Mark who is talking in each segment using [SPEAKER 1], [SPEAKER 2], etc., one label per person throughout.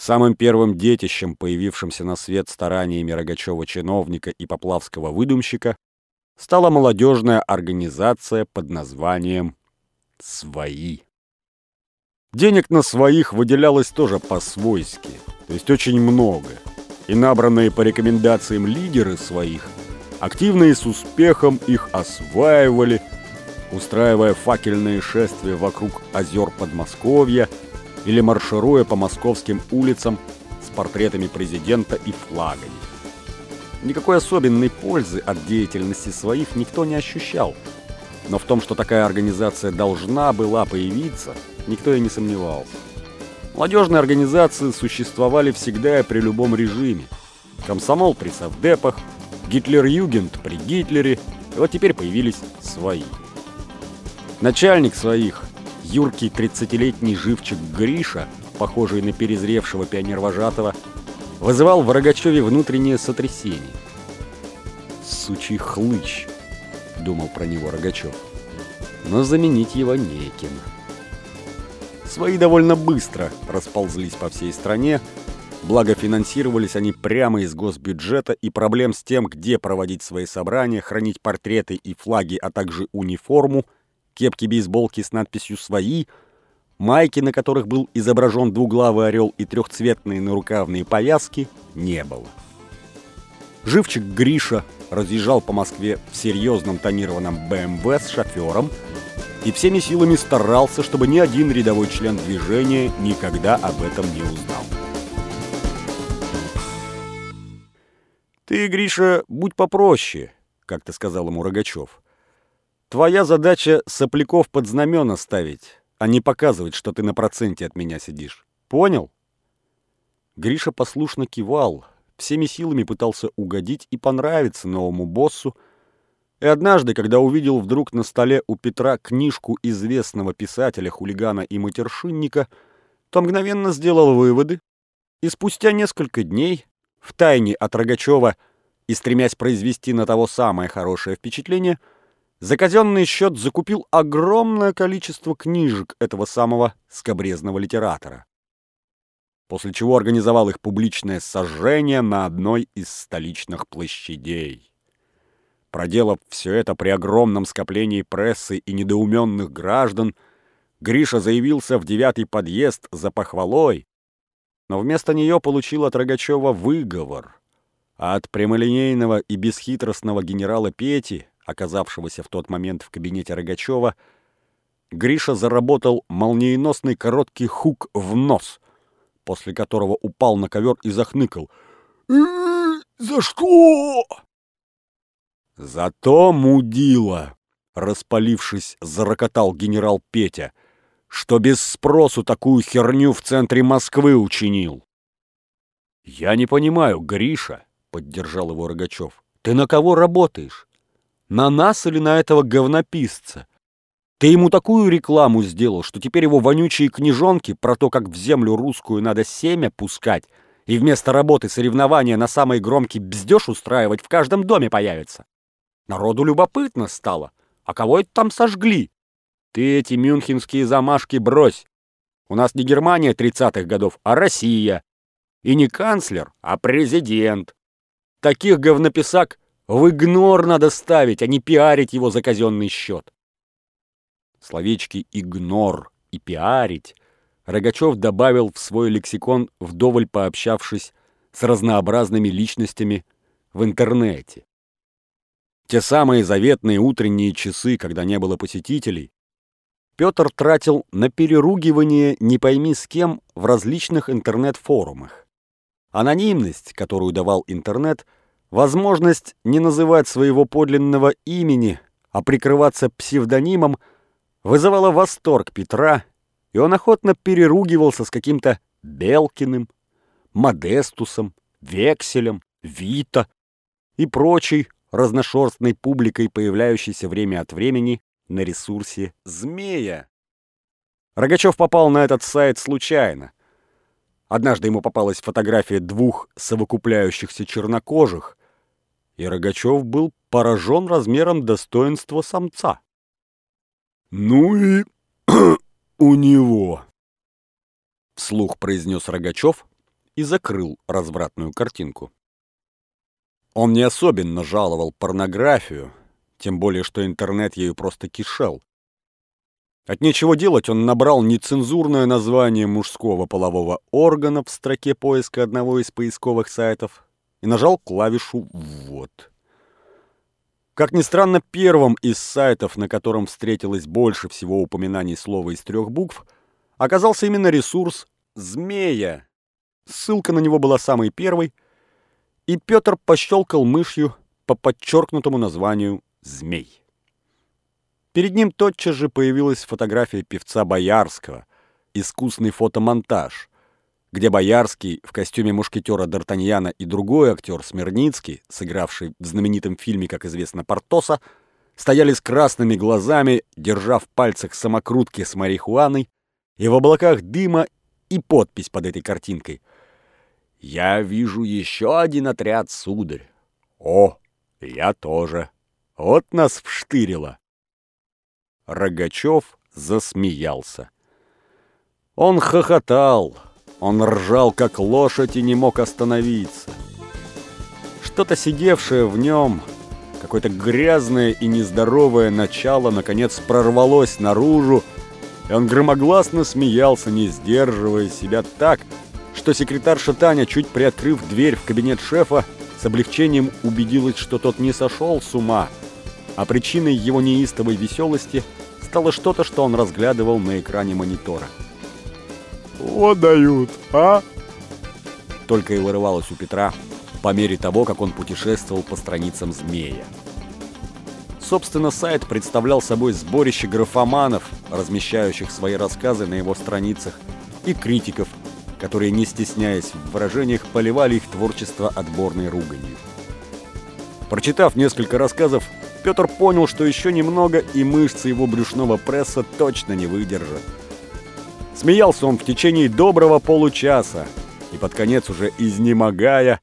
[SPEAKER 1] Самым первым детищем, появившимся на свет стараниями Рогачева чиновника и поплавского выдумщика, стала молодежная организация под названием «Свои». Денег на своих выделялось тоже по-свойски, то есть очень много, и набранные по рекомендациям лидеры своих активно и с успехом их осваивали, устраивая факельные шествия вокруг озер Подмосковья или маршируя по московским улицам с портретами президента и флагами. Никакой особенной пользы от деятельности своих никто не ощущал, но в том, что такая организация должна была появиться, никто и не сомневался. Молодежные организации существовали всегда и при любом режиме. Комсомол при совдепах, Гитлер-Югент при Гитлере, и вот теперь появились свои. Начальник своих, юркий 30-летний живчик Гриша, похожий на перезревшего пионервожатого, вызывал в Рогачеве внутреннее сотрясение. «Сучий хлыщ», — думал про него Рогачев, но заменить его неким. Свои довольно быстро расползлись по всей стране, благо финансировались они прямо из госбюджета, и проблем с тем, где проводить свои собрания, хранить портреты и флаги, а также униформу — кепки-бейсболки с надписью «Свои», майки, на которых был изображен двуглавый орел и трехцветные нарукавные повязки, не было. Живчик Гриша разъезжал по Москве в серьезном тонированном БМВ с шофером и всеми силами старался, чтобы ни один рядовой член движения никогда об этом не узнал. «Ты, Гриша, будь попроще», — как-то сказал ему Рогачев. Твоя задача сопляков под знамена ставить, а не показывать, что ты на проценте от меня сидишь. Понял? Гриша послушно кивал, всеми силами пытался угодить и понравиться новому боссу, и однажды, когда увидел вдруг на столе у Петра книжку известного писателя, хулигана и матершинника, то мгновенно сделал выводы, и спустя несколько дней, втайне от Рогачева и стремясь произвести на того самое хорошее впечатление, за казенный счет закупил огромное количество книжек этого самого скобрезного литератора. После чего организовал их публичное сожжение на одной из столичных площадей. Проделав все это при огромном скоплении прессы и недоуменных граждан, Гриша заявился в девятый подъезд за похвалой, но вместо нее получил от Рогачева выговор, а от прямолинейного и бесхитростного генерала Пети оказавшегося в тот момент в кабинете Рогачева, Гриша заработал молниеносный короткий хук в нос, после которого упал на ковер и захныкал. «За что?» «Зато мудила!» — распалившись, зарокотал генерал Петя, что без спросу такую херню в центре Москвы учинил. «Я не понимаю, Гриша», — поддержал его Рогачев, — «ты на кого работаешь? На нас или на этого говнописца? Ты ему такую рекламу сделал, что теперь его вонючие книжонки про то, как в землю русскую надо семя пускать, и вместо работы соревнования на самый громкий бздеж устраивать в каждом доме появится. Народу любопытно стало. А кого это там сожгли? Ты эти мюнхенские замашки брось. У нас не Германия 30-х годов, а Россия. И не канцлер, а президент. Таких говнописак в игнор надо ставить, а не пиарить его за казенный счет. Словечки «игнор» и «пиарить» Рогачев добавил в свой лексикон, вдоволь пообщавшись с разнообразными личностями в интернете. Те самые заветные утренние часы, когда не было посетителей, Петр тратил на переругивание не пойми с кем в различных интернет-форумах. Анонимность, которую давал интернет – Возможность не называть своего подлинного имени, а прикрываться псевдонимом вызывала восторг Петра, и он охотно переругивался с каким-то Белкиным, Модестусом, Векселем, Вита и прочей разношерстной публикой, появляющейся время от времени на ресурсе «Змея». Рогачев попал на этот сайт случайно. Однажды ему попалась фотография двух совокупляющихся чернокожих, и Рогачев был поражен размером достоинства самца. «Ну и у него», — вслух произнес Рогачев, и закрыл развратную картинку. Он не особенно жаловал порнографию, тем более что интернет ею просто кишел. От нечего делать он набрал нецензурное название мужского полового органа в строке поиска одного из поисковых сайтов и нажал клавишу «Ввод». Как ни странно, первым из сайтов, на котором встретилось больше всего упоминаний слова из трех букв, оказался именно ресурс «Змея». Ссылка на него была самой первой, и Петр пощелкал мышью по подчеркнутому названию «Змей». Перед ним тотчас же появилась фотография певца Боярского, искусный фотомонтаж, где Боярский в костюме мушкетера Д'Артаньяна и другой актер Смирницкий, сыгравший в знаменитом фильме, как известно, Портоса, стояли с красными глазами, держа в пальцах самокрутки с марихуаной, и в облаках дыма и подпись под этой картинкой. «Я вижу еще один отряд, сударь». «О, я тоже. Вот нас вштырило». Рогачев засмеялся. Он хохотал, он ржал, как лошадь, и не мог остановиться. Что-то сидевшее в нем, какое-то грязное и нездоровое начало, наконец прорвалось наружу, и он громогласно смеялся, не сдерживая себя так, что секретарша Таня, чуть приоткрыв дверь в кабинет шефа, с облегчением убедилась, что тот не сошел с ума, а причиной его неистовой веселости – стало что-то, что он разглядывал на экране монитора.
[SPEAKER 2] «Вот дают, а?»
[SPEAKER 1] Только и вырывалось у Петра по мере того, как он путешествовал по страницам «Змея». Собственно, сайт представлял собой сборище графоманов, размещающих свои рассказы на его страницах, и критиков, которые, не стесняясь в выражениях, поливали их творчество отборной руганью. Прочитав несколько рассказов, Петр понял, что еще немного, и мышцы его брюшного пресса точно не выдержат. Смеялся он в течение доброго получаса, и под конец уже изнемогая,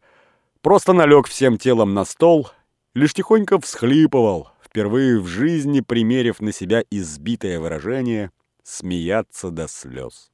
[SPEAKER 1] просто налег всем телом на стол, лишь тихонько всхлипывал, впервые в жизни примерив на себя избитое выражение «смеяться до слез».